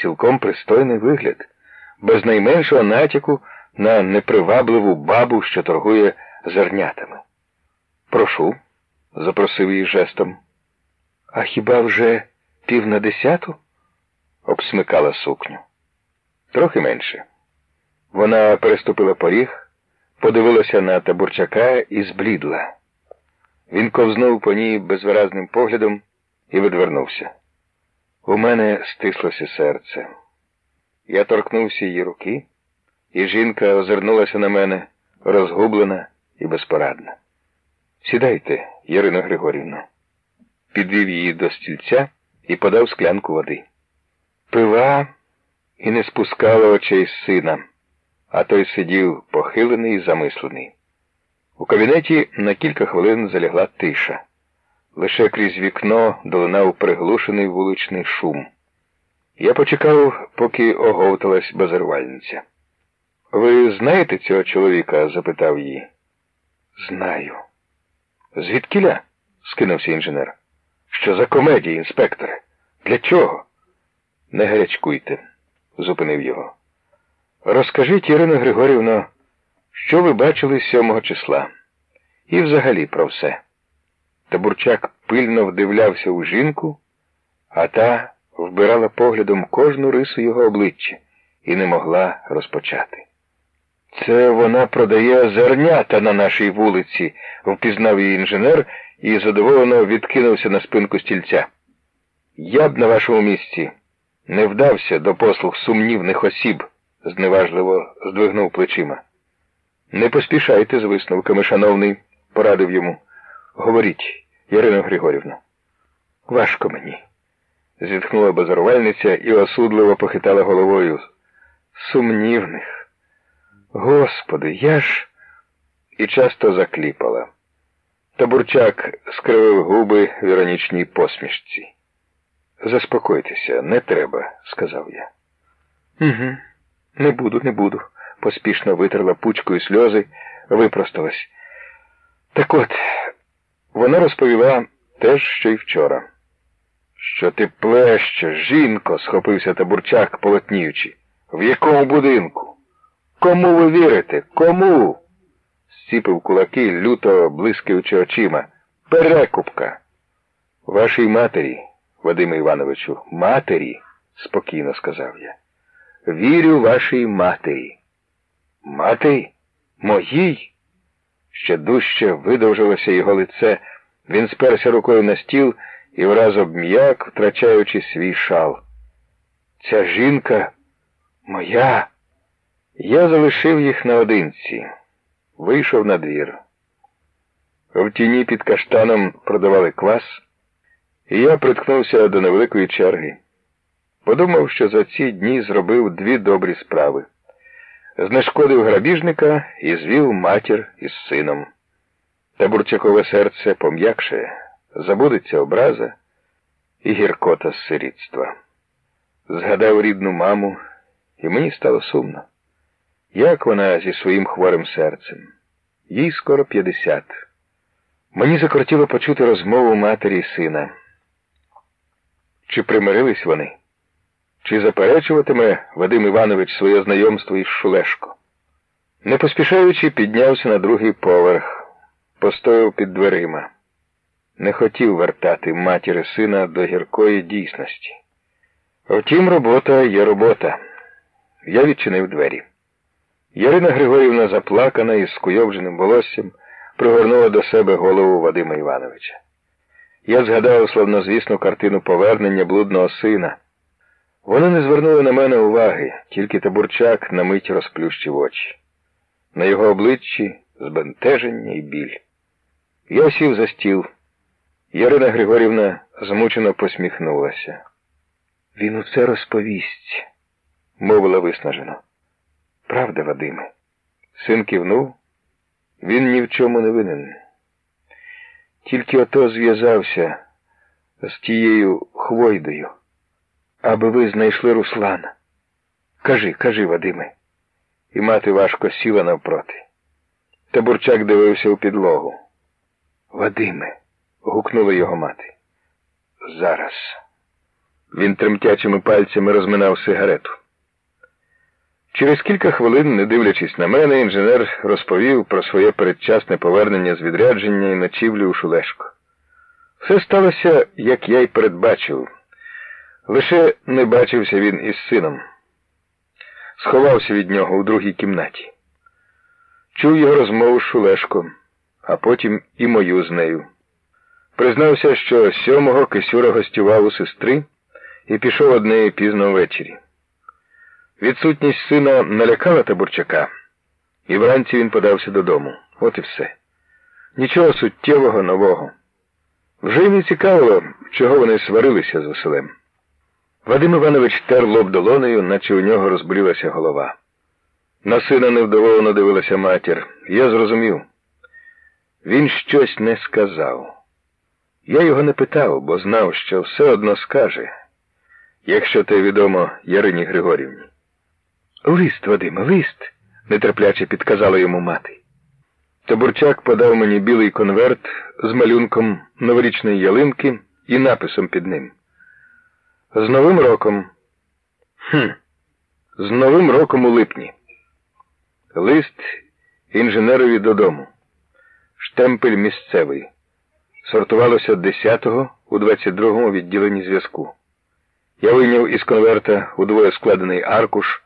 цілком пристойний вигляд, без найменшого натяку на непривабливу бабу, що торгує зернятами. Прошу, запросив її жестом. А хіба вже пів на десяту? обсмикала сукню. Трохи менше. Вона переступила поріг, подивилася на табурчака і зблідла. Він ковзнув по ній безвиразним поглядом і відвернувся. У мене стислося серце. Я торкнувся її руки, і жінка озирнулася на мене, розгублена і безпорадна. Сідайте, Ярина Григорівна. Підвів її до стільця і подав склянку води. Пила і не спускала очей з сина, а той сидів похилений і замислений. У кабінеті на кілька хвилин залягла тиша. Лише крізь вікно долинав приглушений вуличний шум. Я почекав, поки оговталась базарвальниця. Ви знаєте цього чоловіка? запитав її. Знаю. Звідкіля? скинувся інженер. Що за комедія, інспекторе? Для чого? Не гарячкуйте, зупинив його. Розкажіть, Ірина Григорівна, що ви бачили сьомого числа? І взагалі про все. Табурчак пильно вдивлявся у жінку, а та вбирала поглядом кожну рису його обличчя і не могла розпочати. Це вона продає зернята на нашій вулиці, впізнав її інженер і задоволено відкинувся на спинку стільця. Я б на вашому місці не вдався до послуг сумнівних осіб, зневажливо здвигнув плечима. Не поспішайте з висновками, шановний, порадив йому. Говоріть, Ярина Григорівна. Важко мені. зітхнула базарувальниця і осудливо похитала головою. Сумнівних. Господи, я ж. І часто закліпала. Табурчак скривив губи в іронічній посмішці. Заспокойтеся, не треба, сказав я. Угу, не буду, не буду, поспішно витерла пучкою сльози, випросталась. Так от, вона розповіла теж, що й вчора. Що ти плещеш, жінко, схопився табурчак, полотніючи. В якому будинку? Кому ви вірите? Кому? Сціпив кулаки, люто блискаючи очима. Перекупка. Вашій матері, Вадиме Івановичу, матері, спокійно сказав я. Вірю вашій матері. Матері? Моїй? Ще дужче видовжилося його лице. Він сперся рукою на стіл і враз обм'як, втрачаючи свій шал. Ця жінка моя. Я залишив їх наодинці. Вийшов на двір. В тіні під каштаном продавали квас, і я приткнувся до невеликої черги. Подумав, що за ці дні зробив дві добрі справи. Знешкодив грабіжника і звів матір із сином. Табурчакове серце пом'якшає, забудеться образа і гіркота з сирітства. Згадав рідну маму, і мені стало сумно. Як вона зі своїм хворим серцем? Їй скоро п'ятдесят. Мені закортіло почути розмову матері і сина. Чи примирились вони? Чи заперечуватиме Вадим Іванович своє знайомство із Шулешко? Не поспішаючи, піднявся на другий поверх, постояв під дверима. Не хотів вертати матір сина до гіркої дійсності. Втім, робота є робота. Я відчинив двері. Ярина Григорівна, заплакана і скуйовдженим волоссям, пригорнула до себе голову Вадима Івановича. Я згадав славнозвісну картину повернення блудного сина. Вони не звернули на мене уваги, тільки табурчак на мить розплющив очі. На його обличчі збентеження і біль. Я сів за стіл. Ярина Григорівна змучено посміхнулася. Він усе розповість, мовила виснажено. Правда, Вадиме? Син кивнув. Він ні в чому не винен. Тільки ото зв'язався з тією хвойдою, аби ви знайшли Руслана. Кажи, кажи, Вадиме. І мати важко сіла навпроти. Табурчак дивився у підлогу. Вадиме, гукнула його мати. Зараз. Він тремтячими пальцями розминав сигарету. Через кілька хвилин, не дивлячись на мене, інженер розповів про своє передчасне повернення з відрядження і ночівлі у Шулешко. Все сталося, як я й передбачив. Лише не бачився він із сином. Сховався від нього у другій кімнаті. Чув його розмову з Шулешком, а потім і мою з нею. Признався, що сьомого Кисюра гостював у сестри і пішов однеї пізно ввечері. Відсутність сина налякала табурчака, і вранці він подався додому. От і все. Нічого суттєвого нового. Вже й не цікавило, чого вони сварилися з Василем. Вадим Іванович тер лоб долонею, наче у нього розболілася голова. На сина невдоволено дивилася матір. Я зрозумів. Він щось не сказав. Я його не питав, бо знав, що все одно скаже, якщо те відомо Ярині Григорівні. Лист, Вадиме, лист, нетерпляче підказала йому мати. Табурчак подав мені білий конверт з малюнком новорічної ялинки і написом під ним. З Новим роком. Хм. З Новим роком у липні. Лист інженерові додому. Штемпель місцевий. Сортувалося 10-го у 22-му відділенні зв'язку. Я вийняв із конверта удвоє складений аркуш